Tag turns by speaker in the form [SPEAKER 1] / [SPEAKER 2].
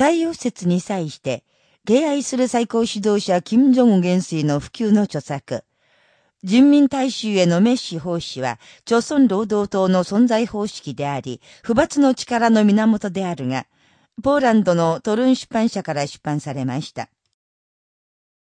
[SPEAKER 1] 太陽説に際して、敬愛する最高指導者金正恩元帥の普及の著作、人民大衆へのメッシ奉仕は、朝鮮労働党の存在方式であり、不罰の力の源であるが、ポーランドのトルン出版社から出版されました。